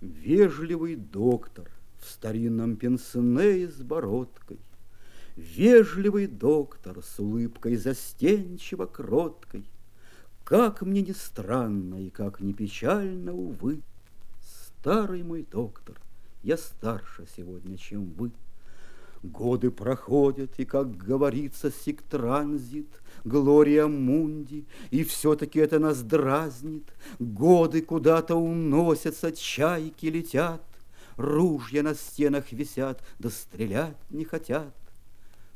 Вежливый доктор в старинном пенсне с бородкой, Вежливый доктор с улыбкой застенчиво кроткой. Как мне не странно и как не печально, увы, Старый мой доктор, я старше сегодня, чем вы. Годы проходят, и, как говорится, сиктранзит, Глория Мунди, и все-таки это нас дразнит. Годы куда-то уносятся, чайки летят, Ружья на стенах висят, да стрелять не хотят.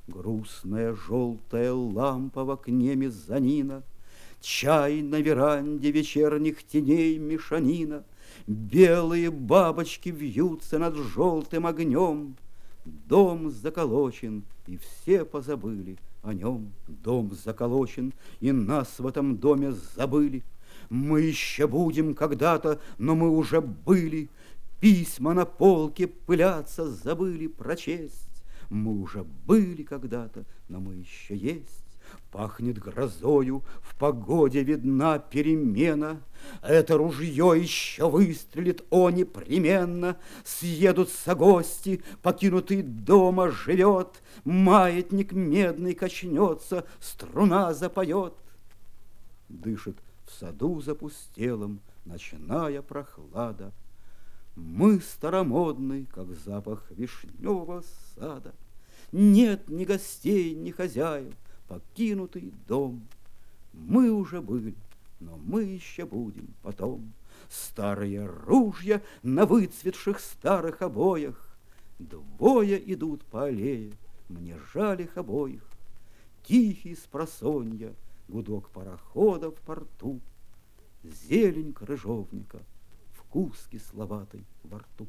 Грустная желтая лампа в окне мезонина, Чай на веранде вечерних теней мешанина, Белые бабочки вьются над желтым огнем, Дом заколочен, и все позабыли о нем. Дом заколочен, и нас в этом доме забыли. Мы еще будем когда-то, но мы уже были. Письма на полке пылятся, забыли прочесть. Мы уже были когда-то, но мы еще есть. Пахнет грозою, в погоде видна перемена. Это ружье еще выстрелит, о, непременно. Съедутся гости, покинутый дома живет. Маятник медный качнется, струна запоет. Дышит в саду запустелом ночная прохлада. Мы старомодны, как запах вишневого сада. Нет ни гостей, ни хозяев, покинутый дом. Мы уже были, но мы еще будем потом. Старые ружья на выцветших старых обоях. Двое идут по аллее, мне жаль их обоих. Тихий с просонья, гудок парохода в порту, Зелень крыжовника, вкус кисловатый во рту.